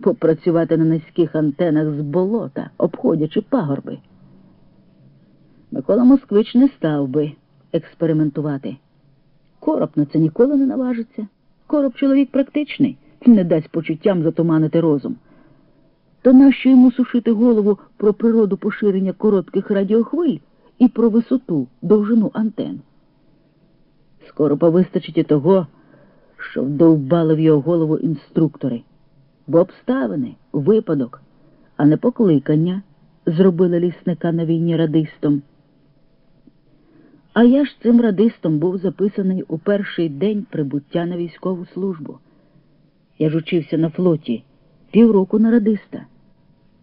попрацювати на низьких антенах з болота, обходячи пагорби. Микола Москвич не став би експериментувати. Короб на це ніколи не наважиться. Короб чоловік практичний, не дасть почуттям затуманити розум. То нащо йому сушити голову про природу поширення коротких радіохвиль і про висоту, довжину антен? Скоро повистачить і того, що вдовбали в його голову інструктори, бо обставини, випадок, а не покликання зробили лісника на війні радистом. А я ж цим радистом був записаний у перший день прибуття на військову службу. Я ж учився на флоті півроку на радиста.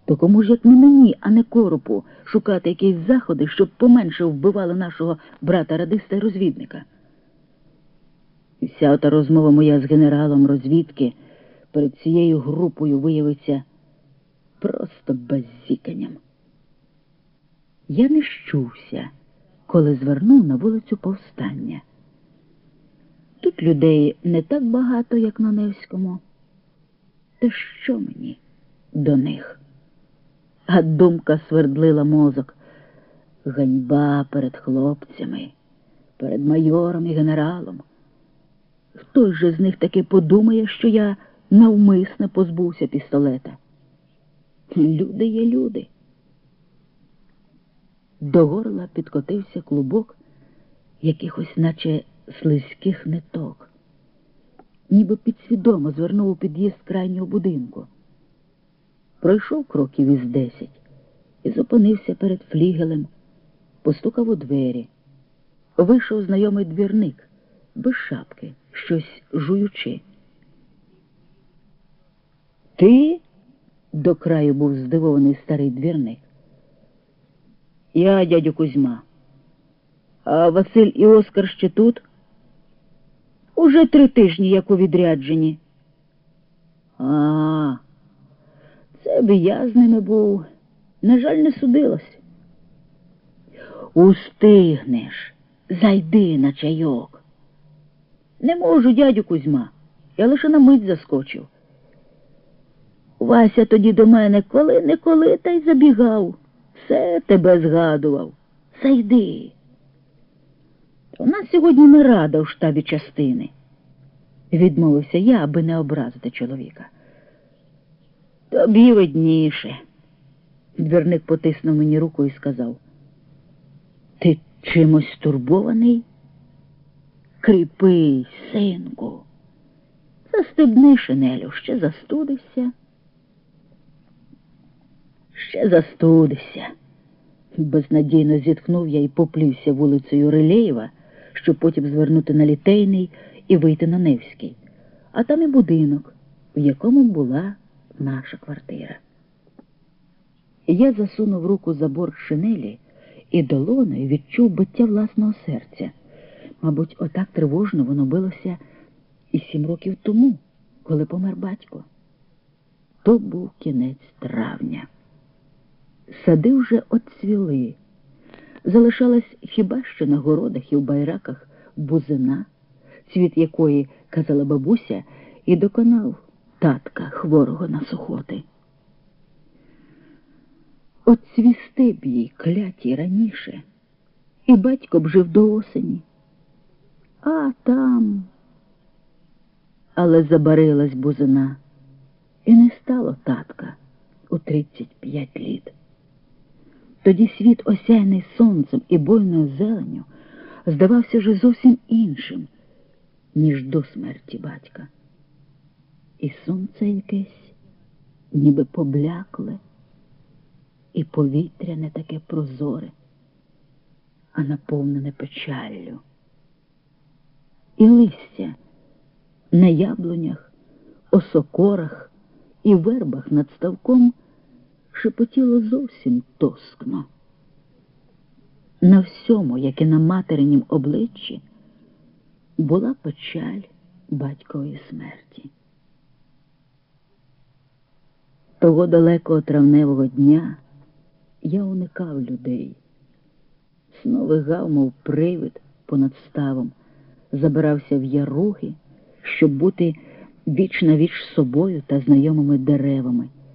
То кому ж як не мені, а не коропу, шукати якісь заходи, щоб поменше вбивали нашого брата радиста і розвідника? І вся ота розмова моя з генералом розвідки перед цією групою виявиться просто базіканням. Я не щувся, коли звернув на вулицю повстання. Тут людей не так багато, як на Невському. Та що мені до них? А думка свердлила мозок. Ганьба перед хлопцями, перед майором і генералом. Хто ж з них таки подумає, що я навмисне позбувся пістолета? Люди є люди. До горла підкотився клубок якихось, наче слизьких ниток, ніби підсвідомо звернув у під'їзд крайнього будинку. Пройшов кроків із десять і зупинився перед флігелем, постукав у двері. Вийшов знайомий двірник без шапки, щось жуючи. Ти? до краю був здивований старий двірник. Я, дядю Кузьма. А Василь і Оскар ще тут? Уже три тижні, як у відрядженні. А, це б я з ними був. На жаль, не судилось. Устигнеш, зайди на чайок. Не можу, дядю Кузьма. Я лише на мить заскочив. Вася тоді до мене коли не коли та й забігав. Все тебе згадував. Зайди. У нас сьогодні не рада в штабі частини. Відмовився я, аби не образити чоловіка. Тобі видніше. Двірник потиснув мені руку і сказав. Ти чимось турбований? Кріпий, синку. Застебни шинелю, ще застудився. Ще застудився. Безнадійно зітхнув я і поплівся вулицею Рилеєва, щоб потім звернути на літейний і вийти на Невський, а там і будинок, в якому була наша квартира. Я засунув руку за борт шинелі і долоною відчув биття власного серця. Мабуть, отак тривожно воно билося і сім років тому, коли помер батько. То був кінець травня. Сади вже отцвіли. Залишалась хіба що на городах і в байраках бузина, цвіт якої, казала бабуся, і доконав татка хворого на сухоти. От б їй кляті раніше, і батько б жив до осені. А там. Але забарилась бузина, і не стало татка у тридцять п'ять літ. Тоді світ, осяяний сонцем і бойною зеленю, здавався вже зовсім іншим, ніж до смерті батька. І сонце якесь, ніби поблякле, і повітря не таке прозоре, а наповнене печаллю. І листя на яблунях, осокорах і вербах над ставком шепотіло зовсім тоскно. На всьому, як і на материнім обличчі, була печаль батькової смерті. Того далекого травневого дня я уникав людей, сновигав, мов привид понад ставом, забирався в яруги, щоб бути віч на віч собою та знайомими деревами.